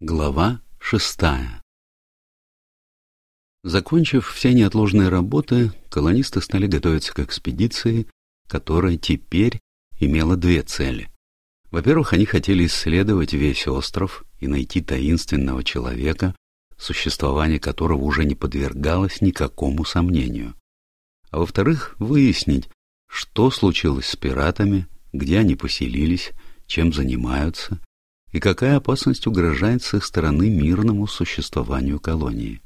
Глава шестая Закончив все неотложные работы, колонисты стали готовиться к экспедиции, которая теперь имела две цели. Во-первых, они хотели исследовать весь остров и найти таинственного человека, существование которого уже не подвергалось никакому сомнению. А во-вторых, выяснить, что случилось с пиратами, где они поселились, чем занимаются и какая опасность угрожает с их стороны мирному существованию колонии.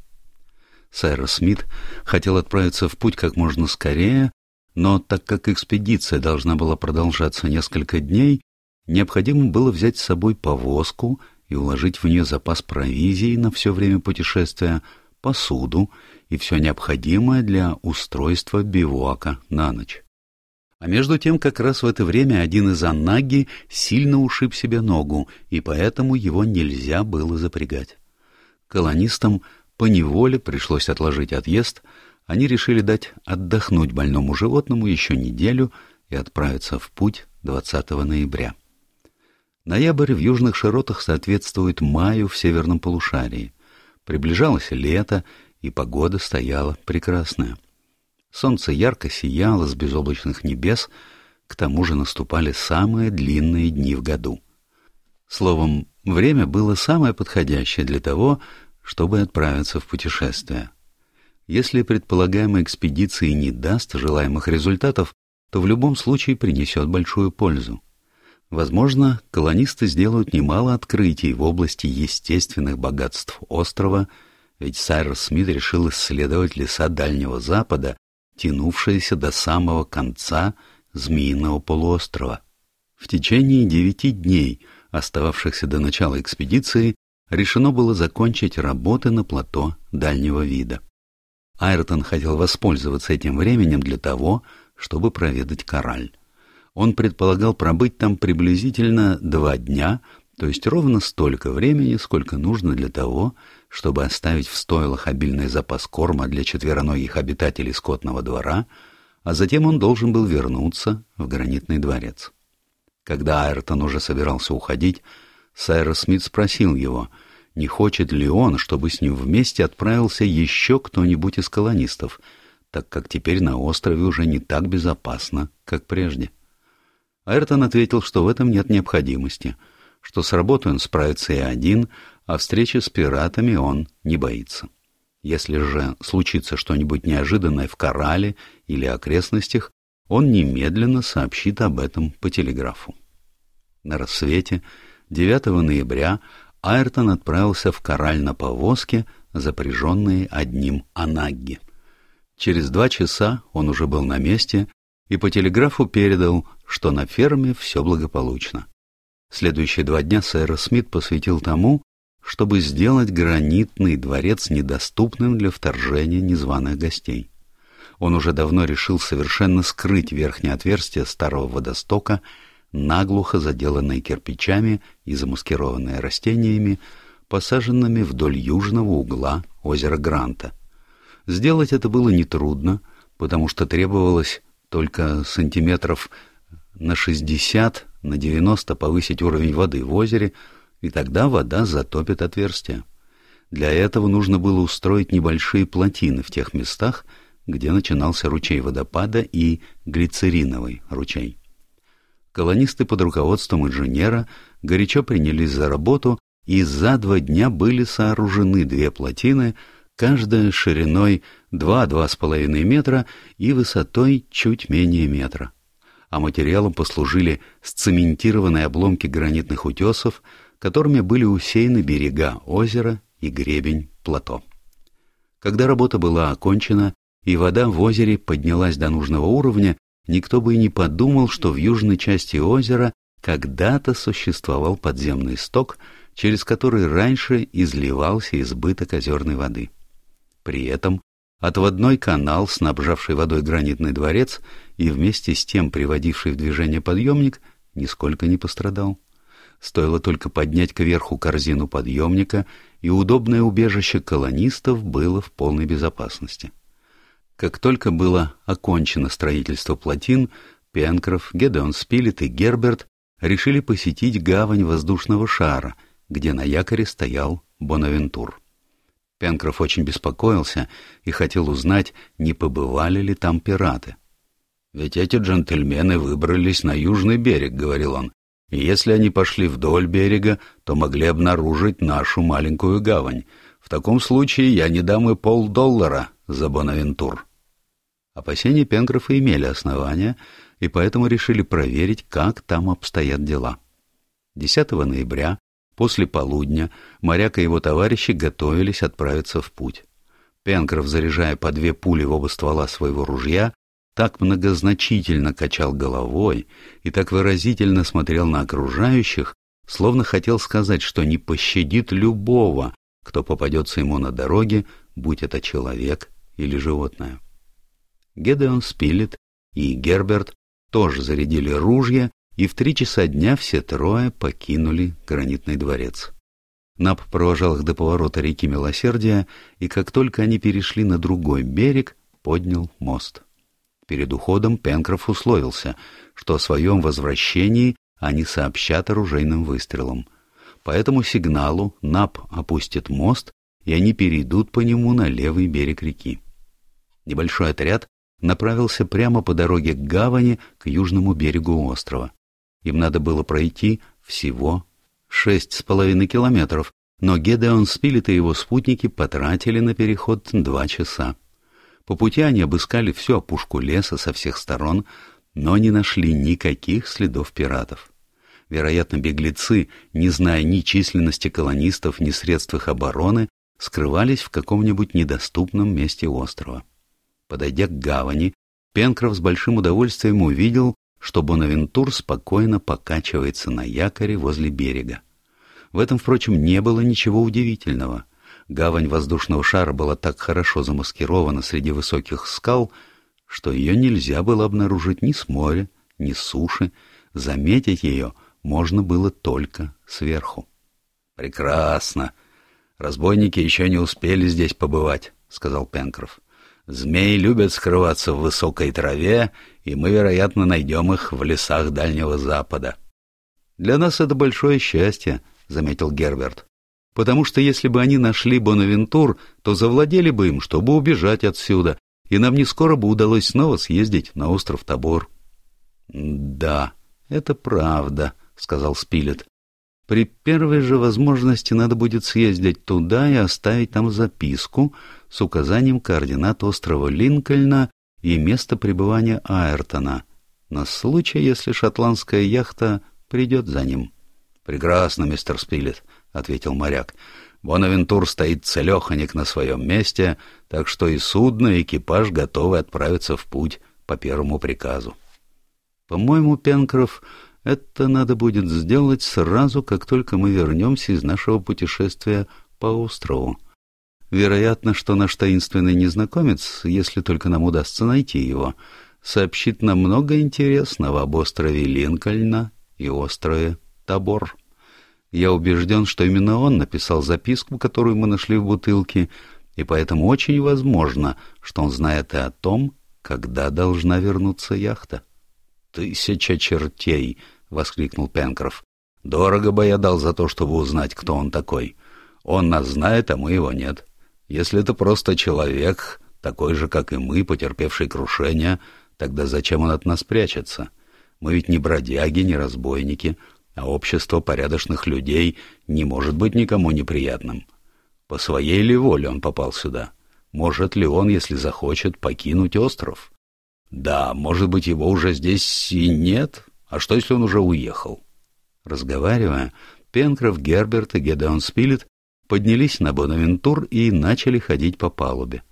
Сайрос Смит хотел отправиться в путь как можно скорее, но так как экспедиция должна была продолжаться несколько дней, необходимо было взять с собой повозку и уложить в нее запас провизии на все время путешествия, посуду и все необходимое для устройства бивуака на ночь. А между тем, как раз в это время один из анаги сильно ушиб себе ногу, и поэтому его нельзя было запрягать. Колонистам поневоле пришлось отложить отъезд, они решили дать отдохнуть больному животному еще неделю и отправиться в путь 20 ноября. Ноябрь в южных широтах соответствует маю в северном полушарии. Приближалось лето, и погода стояла прекрасная. Солнце ярко сияло с безоблачных небес, к тому же наступали самые длинные дни в году. Словом, время было самое подходящее для того, чтобы отправиться в путешествие. Если предполагаемая экспедиция не даст желаемых результатов, то в любом случае принесет большую пользу. Возможно, колонисты сделают немало открытий в области естественных богатств острова, ведь Сайрос Смит решил исследовать леса Дальнего Запада тянувшаяся до самого конца Змеиного полуострова. В течение девяти дней, остававшихся до начала экспедиции, решено было закончить работы на плато дальнего вида. Айртон хотел воспользоваться этим временем для того, чтобы проведать Кораль. Он предполагал пробыть там приблизительно два дня, то есть ровно столько времени, сколько нужно для того, чтобы оставить в стойлах обильный запас корма для четвероногих обитателей скотного двора, а затем он должен был вернуться в гранитный дворец. Когда Айртон уже собирался уходить, Сайрос Смит спросил его, не хочет ли он, чтобы с ним вместе отправился еще кто-нибудь из колонистов, так как теперь на острове уже не так безопасно, как прежде. Айртон ответил, что в этом нет необходимости, что с работой он справится и один, а встречи с пиратами он не боится. Если же случится что-нибудь неожиданное в Корале или окрестностях, он немедленно сообщит об этом по телеграфу. На рассвете 9 ноября Айртон отправился в Кораль на повозке, запряженной одним анагги. Через два часа он уже был на месте и по телеграфу передал, что на ферме все благополучно. Следующие два дня сэр Смит посвятил тому, чтобы сделать гранитный дворец недоступным для вторжения незваных гостей. Он уже давно решил совершенно скрыть верхнее отверстие старого водостока, наглухо заделанное кирпичами и замаскированное растениями, посаженными вдоль южного угла озера Гранта. Сделать это было нетрудно, потому что требовалось только сантиметров на 60 на 90 повысить уровень воды в озере, и тогда вода затопит отверстие. Для этого нужно было устроить небольшие плотины в тех местах, где начинался ручей водопада и глицериновый ручей. Колонисты под руководством инженера горячо принялись за работу, и за два дня были сооружены две плотины, каждая шириной 2-2,5 метра и высотой чуть менее метра. А материалом послужили сцементированные обломки гранитных утесов, которыми были усеяны берега озера и гребень плато. Когда работа была окончена и вода в озере поднялась до нужного уровня, никто бы и не подумал, что в южной части озера когда-то существовал подземный сток, через который раньше изливался избыток озерной воды. При этом отводной канал, снабжавший водой гранитный дворец и вместе с тем приводивший в движение подъемник, нисколько не пострадал. Стоило только поднять кверху корзину подъемника, и удобное убежище колонистов было в полной безопасности. Как только было окончено строительство плотин, Пенкроф, Гедеон Спилет и Герберт решили посетить гавань воздушного шара, где на якоре стоял Бонавентур. Пенкроф очень беспокоился и хотел узнать, не побывали ли там пираты. «Ведь эти джентльмены выбрались на южный берег», — говорил он, «и если они пошли вдоль берега, то могли обнаружить нашу маленькую гавань. В таком случае я не дам и полдоллара за Бонавентур». Опасения Пенкрофа имели основания, и поэтому решили проверить, как там обстоят дела. 10 ноября, после полудня, моряк и его товарищи готовились отправиться в путь. Пенкроф, заряжая по две пули в оба ствола своего ружья, так многозначительно качал головой и так выразительно смотрел на окружающих, словно хотел сказать, что не пощадит любого, кто попадется ему на дороге, будь это человек или животное. Гедеон Спилет и Герберт тоже зарядили ружья, и в три часа дня все трое покинули гранитный дворец. Нап провожал их до поворота реки Милосердия, и как только они перешли на другой берег, поднял мост. Перед уходом Пенкроф условился, что о своем возвращении они сообщат оружейным выстрелом. По этому сигналу Нап опустит мост, и они перейдут по нему на левый берег реки. Небольшой отряд направился прямо по дороге к гавани к южному берегу острова. Им надо было пройти всего шесть с половиной километров, но Гедеон Спилет и его спутники потратили на переход два часа. По пути они обыскали всю опушку леса со всех сторон, но не нашли никаких следов пиратов. Вероятно, беглецы, не зная ни численности колонистов, ни средств их обороны, скрывались в каком-нибудь недоступном месте острова. Подойдя к гавани, Пенкроф с большим удовольствием увидел, что Бонавентур спокойно покачивается на якоре возле берега. В этом, впрочем, не было ничего удивительного. Гавань воздушного шара была так хорошо замаскирована среди высоких скал, что ее нельзя было обнаружить ни с моря, ни с суши. Заметить ее можно было только сверху. «Прекрасно! Разбойники еще не успели здесь побывать», — сказал Пенкроф. Змеи любят скрываться в высокой траве, и мы, вероятно, найдем их в лесах Дальнего Запада. — Для нас это большое счастье, — заметил Герберт. — Потому что если бы они нашли Бонавентур, то завладели бы им, чтобы убежать отсюда, и нам не скоро бы удалось снова съездить на остров Тобор. — Да, это правда, — сказал Спилет. При первой же возможности надо будет съездить туда и оставить там записку с указанием координат острова Линкольна и места пребывания Айртона, на случай, если шотландская яхта придет за ним. — Прекрасно, мистер Спилет, — ответил моряк. — Бонавентур стоит целеханик на своем месте, так что и судно, и экипаж готовы отправиться в путь по первому приказу. — По-моему, Пенкроф, это надо будет сделать сразу, как только мы вернемся из нашего путешествия по острову. Вероятно, что наш таинственный незнакомец, если только нам удастся найти его, сообщит нам много интересного об острове Линкольна и острове Табор. Я убежден, что именно он написал записку, которую мы нашли в бутылке, и поэтому очень возможно, что он знает и о том, когда должна вернуться яхта. «Тысяча чертей!» — воскликнул Пенкроф. «Дорого бы я дал за то, чтобы узнать, кто он такой. Он нас знает, а мы его нет. Если это просто человек, такой же, как и мы, потерпевший крушение, тогда зачем он от нас прячется? Мы ведь не бродяги, не разбойники, а общество порядочных людей не может быть никому неприятным. По своей ли воле он попал сюда? Может ли он, если захочет, покинуть остров?» Да, может быть, его уже здесь и нет. А что, если он уже уехал? Разговаривая, Пенкроф, Герберт и Гедеон Спилет поднялись на Бонавентур и начали ходить по палубе.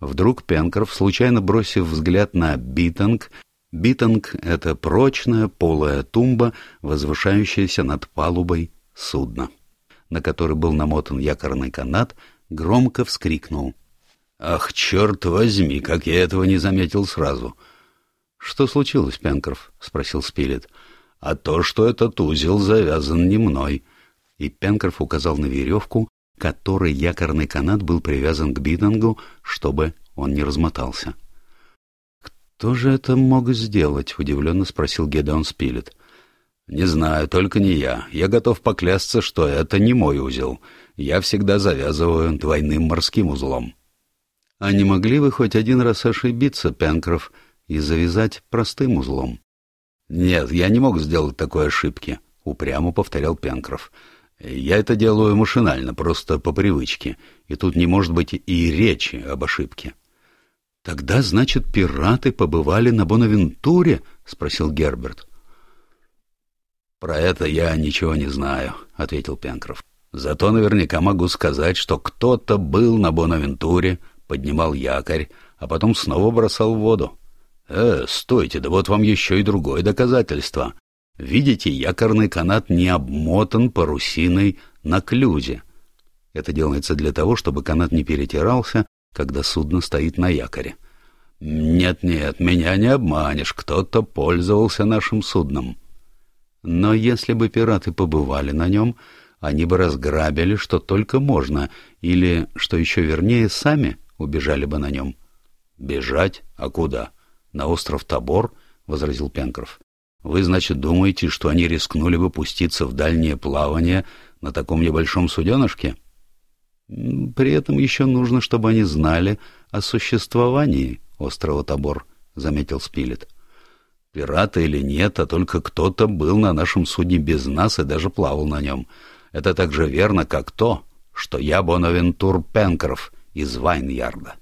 Вдруг Пенкроф, случайно бросив взгляд на битенг, битенг — это прочная полая тумба, возвышающаяся над палубой судна, на который был намотан якорный канат, громко вскрикнул. «Ах, черт возьми, как я этого не заметил сразу!» «Что случилось, Пенкроф?» — спросил Спилет. «А то, что этот узел завязан не мной». И Пенкроф указал на веревку, которой якорный канат был привязан к битангу, чтобы он не размотался. «Кто же это мог сделать?» — удивленно спросил Гедеон Спилет. Не знаю, только не я. Я готов поклясться, что это не мой узел. Я всегда завязываю двойным морским узлом. А не могли вы хоть один раз ошибиться, Пенкроф, и завязать простым узлом? Нет, я не мог сделать такой ошибки, упрямо повторял Пенкроф. Я это делаю машинально, просто по привычке, и тут не может быть и речи об ошибке. Тогда, значит, пираты побывали на Бонавентуре? спросил Герберт. «Про это я ничего не знаю», — ответил Пенкроф. «Зато наверняка могу сказать, что кто-то был на Бонавентуре, поднимал якорь, а потом снова бросал в воду. Э, стойте, да вот вам еще и другое доказательство. Видите, якорный канат не обмотан парусиной на клюзе. Это делается для того, чтобы канат не перетирался, когда судно стоит на якоре. Нет-нет, меня не обманешь, кто-то пользовался нашим судном. Но если бы пираты побывали на нем, они бы разграбили, что только можно, или, что еще вернее, сами убежали бы на нем. — Бежать? А куда? На остров Тобор? — возразил Пенкроф. — Вы, значит, думаете, что они рискнули бы пуститься в дальнее плавание на таком небольшом суденышке? — При этом еще нужно, чтобы они знали о существовании острова Тобор, — заметил Спилет. — Пираты или нет, а только кто-то был на нашем судне без нас и даже плавал на нем. Это так же верно, как то, что я Бонавентур Пенкроф из Вайнярда.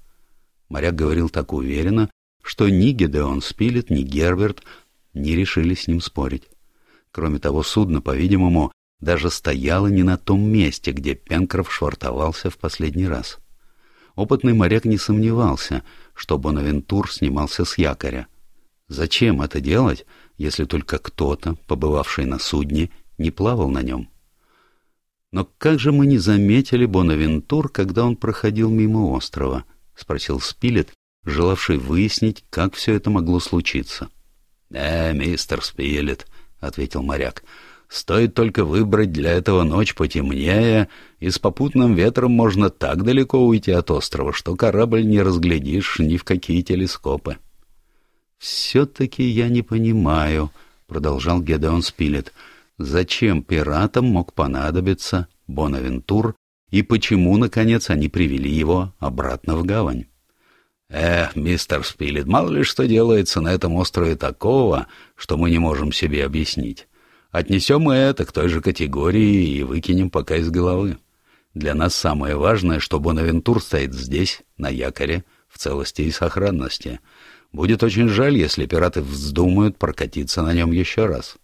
Моряк говорил так уверенно, что ни Гедеон Спилет, ни Герберт не решили с ним спорить. Кроме того, судно, по-видимому, даже стояло не на том месте, где Пенкроф швартовался в последний раз. Опытный моряк не сомневался, что Бонавентур снимался с якоря — Зачем это делать, если только кто-то, побывавший на судне, не плавал на нем? Но как же мы не заметили Бонавентур, когда он проходил мимо острова? — спросил Спилет, желавший выяснить, как все это могло случиться. — Э, мистер Спилет, — ответил моряк, — стоит только выбрать для этого ночь потемнее, и с попутным ветром можно так далеко уйти от острова, что корабль не разглядишь ни в какие телескопы. — «Все-таки я не понимаю», — продолжал Гедеон Спилет, «зачем пиратам мог понадобиться Бонавентур и почему, наконец, они привели его обратно в гавань?» «Эх, мистер Спилет, мало ли что делается на этом острове такого, что мы не можем себе объяснить. Отнесем мы это к той же категории и выкинем пока из головы. Для нас самое важное, что Бонавентур стоит здесь, на якоре, в целости и сохранности». Будет очень жаль, если пираты вздумают прокатиться на нем еще раз.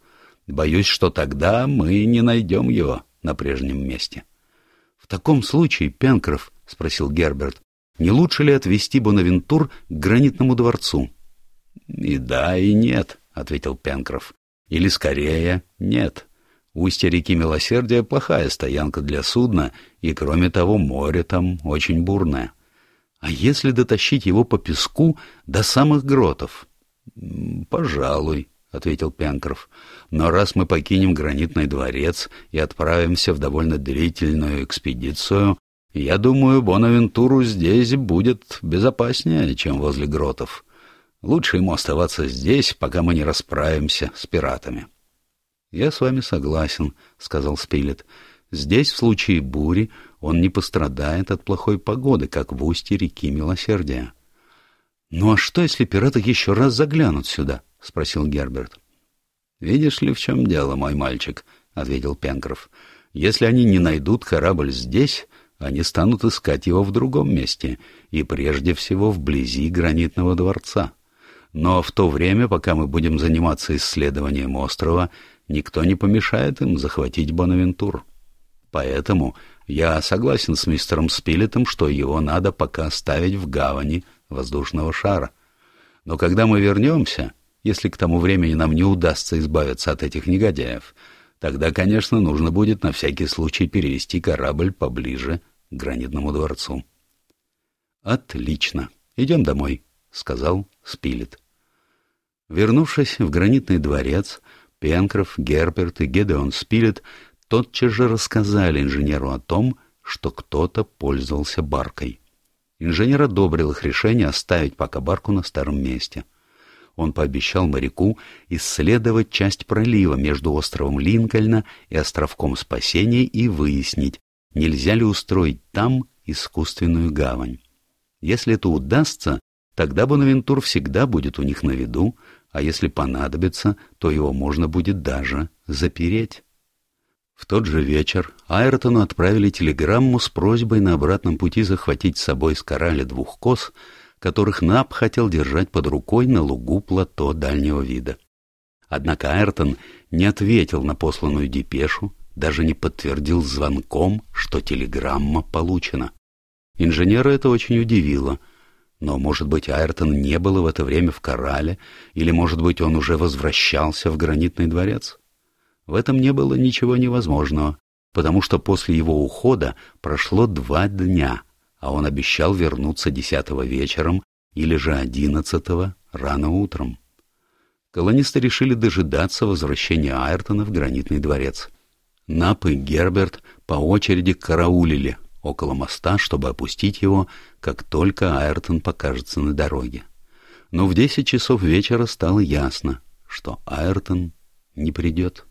Боюсь, что тогда мы не найдем его на прежнем месте. — В таком случае, Пенкроф, — спросил Герберт, — не лучше ли отвезти Бонавентур к гранитному дворцу? — И да, и нет, — ответил Пенкроф. — Или скорее, нет. Устье реки Милосердия — плохая стоянка для судна, и, кроме того, море там очень бурное. — а если дотащить его по песку до самых гротов? — Пожалуй, — ответил Пенкроф. — Но раз мы покинем гранитный дворец и отправимся в довольно длительную экспедицию, я думаю, Бонавентуру здесь будет безопаснее, чем возле гротов. Лучше ему оставаться здесь, пока мы не расправимся с пиратами. — Я с вами согласен, — сказал Спилет. — Здесь, в случае бури, он не пострадает от плохой погоды, как в устье реки Милосердия. — Ну а что, если пираты еще раз заглянут сюда? — спросил Герберт. — Видишь ли, в чем дело, мой мальчик, — ответил Пенкроф. — Если они не найдут корабль здесь, они станут искать его в другом месте, и прежде всего вблизи гранитного дворца. Но в то время, пока мы будем заниматься исследованием острова, никто не помешает им захватить Бонавентур. Поэтому я согласен с мистером Спилетом, что его надо пока оставить в гавани воздушного шара. Но когда мы вернемся, если к тому времени нам не удастся избавиться от этих негодяев, тогда, конечно, нужно будет на всякий случай перевести корабль поближе к гранитному дворцу. «Отлично. Идем домой», — сказал Спилет. Вернувшись в гранитный дворец, Пенкроф, Герберт и Гедеон Спилет тотчас же рассказали инженеру о том, что кто-то пользовался баркой. Инженер одобрил их решение оставить пока барку на старом месте. Он пообещал моряку исследовать часть пролива между островом Линкольна и островком Спасения и выяснить, нельзя ли устроить там искусственную гавань. Если это удастся, тогда Бонавентур всегда будет у них на виду, а если понадобится, то его можно будет даже запереть. В тот же вечер Айртону отправили телеграмму с просьбой на обратном пути захватить с собой с кораля двух коз, которых Наб хотел держать под рукой на лугу плато дальнего вида. Однако Айртон не ответил на посланную депешу, даже не подтвердил звонком, что телеграмма получена. Инженера это очень удивило. Но, может быть, Айртон не было в это время в Корале, или, может быть, он уже возвращался в гранитный дворец? В этом не было ничего невозможного, потому что после его ухода прошло два дня, а он обещал вернуться десятого вечером или же одиннадцатого рано утром. Колонисты решили дожидаться возвращения Айртона в гранитный дворец. Нап и Герберт по очереди караулили около моста, чтобы опустить его, как только Айртон покажется на дороге. Но в десять часов вечера стало ясно, что Айртон не придет.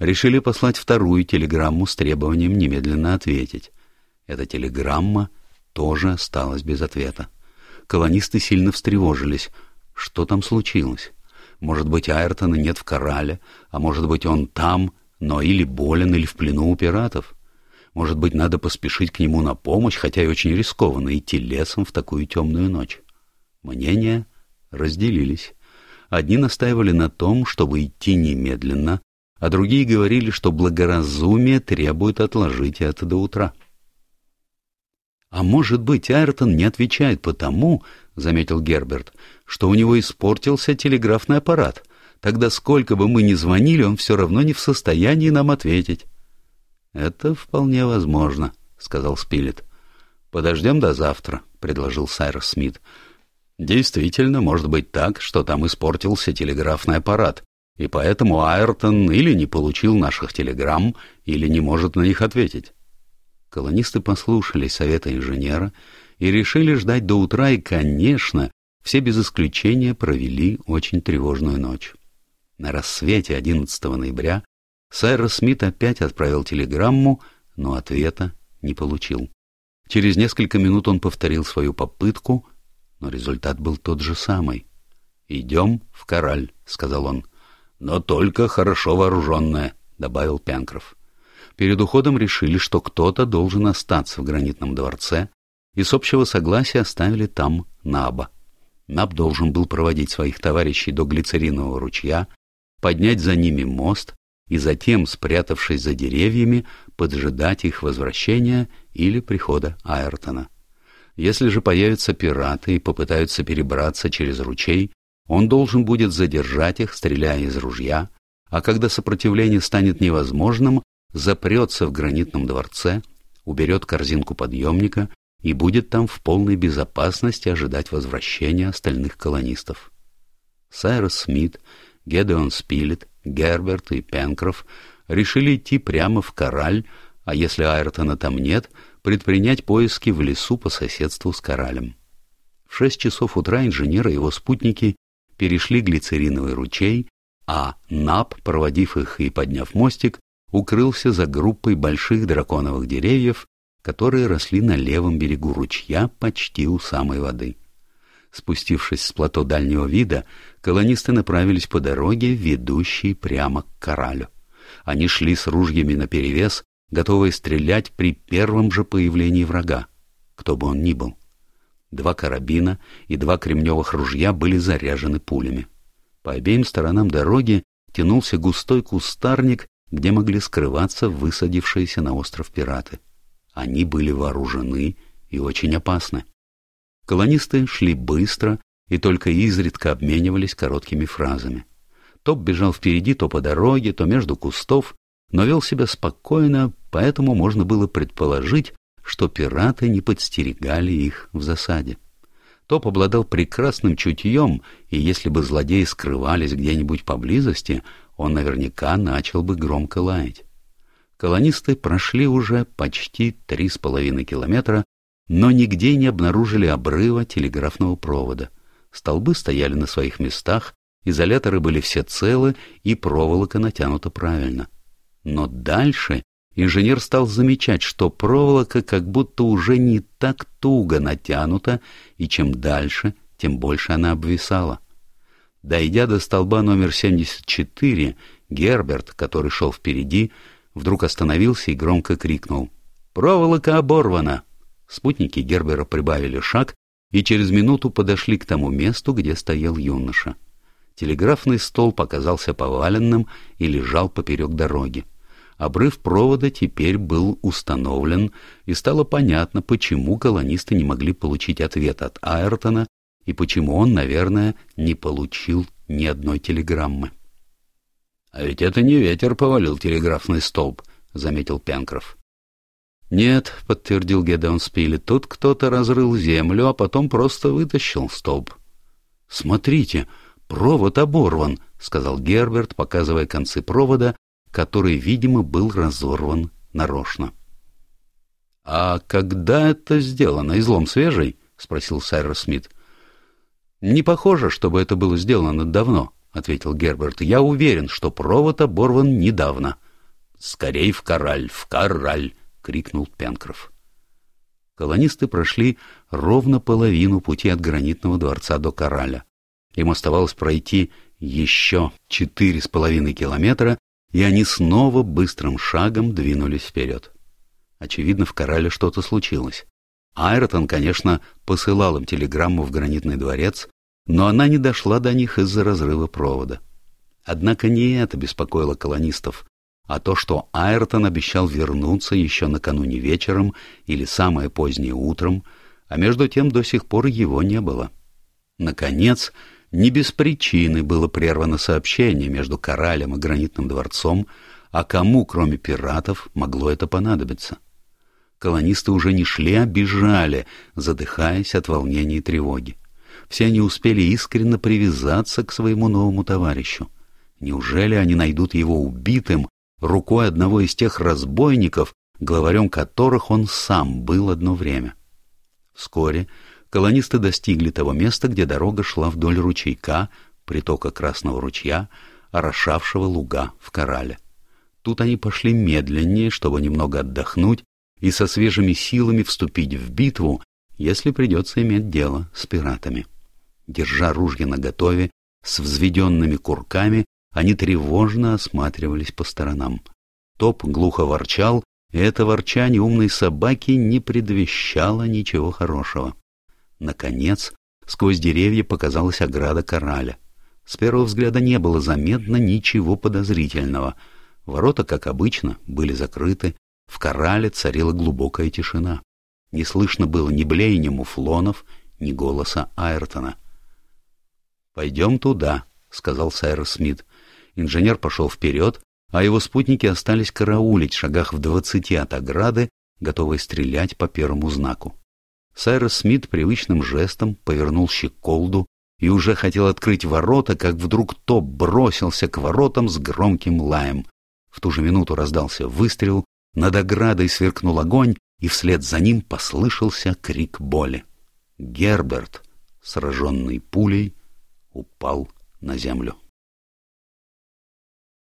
Решили послать вторую телеграмму с требованием немедленно ответить. Эта телеграмма тоже осталась без ответа. Колонисты сильно встревожились. Что там случилось? Может быть, Айртона нет в Корале, а может быть, он там, но или болен, или в плену у пиратов. Может быть, надо поспешить к нему на помощь, хотя и очень рискованно идти лесом в такую темную ночь. Мнения разделились. Одни настаивали на том, чтобы идти немедленно, а другие говорили, что благоразумие требует отложить это до утра. «А может быть, Айртон не отвечает потому, — заметил Герберт, — что у него испортился телеграфный аппарат. Тогда сколько бы мы ни звонили, он все равно не в состоянии нам ответить. — Это вполне возможно, — сказал Спилет. — Подождем до завтра, — предложил Сайрос Смит. — Действительно, может быть так, что там испортился телеграфный аппарат, и поэтому Айртон или не получил наших телеграмм, или не может на них ответить. Колонисты послушали совета инженера и решили ждать до утра, и, конечно, все без исключения провели очень тревожную ночь. На рассвете 11 ноября Сайрос Смит опять отправил телеграмму, но ответа не получил. Через несколько минут он повторил свою попытку, но результат был тот же самый. «Идем в Кораль», — сказал он. «Но только хорошо вооруженная», — добавил Пянкров. Перед уходом решили, что кто-то должен остаться в гранитном дворце, и с общего согласия оставили там Наба. Наб должен был проводить своих товарищей до глицеринового ручья, поднять за ними мост и затем, спрятавшись за деревьями, поджидать их возвращения или прихода Айртона. Если же появятся пираты и попытаются перебраться через ручей, он должен будет задержать их, стреляя из ружья, а когда сопротивление станет невозможным, запрется в гранитном дворце, уберет корзинку подъемника и будет там в полной безопасности ожидать возвращения остальных колонистов. Сайрос Смит Гедеон Спилет, Герберт и Пенкроф решили идти прямо в Кораль, а если Айртона там нет, предпринять поиски в лесу по соседству с Коралем. В шесть часов утра инженер и его спутники перешли глицериновый ручей, а НАП, проводив их и подняв мостик, укрылся за группой больших драконовых деревьев, которые росли на левом берегу ручья почти у самой воды. Спустившись с плато дальнего вида, колонисты направились по дороге, ведущей прямо к Коралю. Они шли с ружьями наперевес, готовые стрелять при первом же появлении врага, кто бы он ни был. Два карабина и два кремневых ружья были заряжены пулями. По обеим сторонам дороги тянулся густой кустарник, где могли скрываться высадившиеся на остров пираты. Они были вооружены и очень опасны. Колонисты шли быстро и только изредка обменивались короткими фразами. Топ бежал впереди, то по дороге, то между кустов, но вел себя спокойно, поэтому можно было предположить, что пираты не подстерегали их в засаде. Топ обладал прекрасным чутьем, и если бы злодеи скрывались где-нибудь поблизости, он наверняка начал бы громко лаять. Колонисты прошли уже почти три с половиной километра но нигде не обнаружили обрыва телеграфного провода. Столбы стояли на своих местах, изоляторы были все целы и проволока натянута правильно. Но дальше инженер стал замечать, что проволока как будто уже не так туго натянута, и чем дальше, тем больше она обвисала. Дойдя до столба номер 74, Герберт, который шел впереди, вдруг остановился и громко крикнул «Проволока оборвана!». Спутники Гербера прибавили шаг и через минуту подошли к тому месту, где стоял юноша. Телеграфный столб оказался поваленным и лежал поперек дороги. Обрыв провода теперь был установлен, и стало понятно, почему колонисты не могли получить ответ от Айртона и почему он, наверное, не получил ни одной телеграммы. — А ведь это не ветер повалил телеграфный столб, — заметил Пенкроф. — Нет, — подтвердил Гедеон Спилли, — тут кто-то разрыл землю, а потом просто вытащил столб. — Смотрите, провод оборван, — сказал Герберт, показывая концы провода, который, видимо, был разорван нарочно. — А когда это сделано? Излом свежий? — спросил Сайрос Смит. — Не похоже, чтобы это было сделано давно, — ответил Герберт. — Я уверен, что провод оборван недавно. — Скорей в кораль, в кораль! — крикнул Пенкроф. Колонисты прошли ровно половину пути от гранитного дворца до кораля. Им оставалось пройти еще четыре с половиной километра, и они снова быстрым шагом двинулись вперед. Очевидно, в корале что-то случилось. Айртон, конечно, посылал им телеграмму в гранитный дворец, но она не дошла до них из-за разрыва провода. Однако не это беспокоило колонистов, а то, что Айртон обещал вернуться еще накануне вечером или самое позднее утром, а между тем до сих пор его не было. Наконец, не без причины было прервано сообщение между Коралем и Гранитным дворцом, а кому, кроме пиратов, могло это понадобиться? Колонисты уже не шли, а бежали, задыхаясь от волнения и тревоги. Все они успели искренне привязаться к своему новому товарищу. Неужели они найдут его убитым рукой одного из тех разбойников, главарем которых он сам был одно время? Вскоре колонисты достигли того места, где дорога шла вдоль ручейка, притока Красного ручья, орошавшего луга в Корале. Тут они пошли медленнее, чтобы немного отдохнуть и со свежими силами вступить в битву, если придется иметь дело с пиратами. Держа ружья наготове, с взведенными курками, они тревожно осматривались по сторонам. Топ глухо ворчал, и это ворчание умной собаки не предвещало ничего хорошего. Наконец, сквозь деревья показалась ограда кораля. С первого взгляда не было заметно ничего подозрительного. Ворота, как обычно, были закрыты, в корале царила глубокая тишина. Не слышно было ни блея, ни муфлонов, ни голоса Айртона. «Пойдем туда», — сказал Сайрос Смит. Инженер пошел вперед, а его спутники остались караулить в шагах в двадцати от ограды, готовые стрелять по первому знаку. Сайрос Смит привычным жестом повернул щеколду и уже хотел открыть ворота, как вдруг Топ бросился к воротам с громким лаем. В ту же минуту раздался выстрел, над оградой сверкнул огонь, и вслед за ним послышался крик боли. Герберт, сраженный пулей, упал на землю.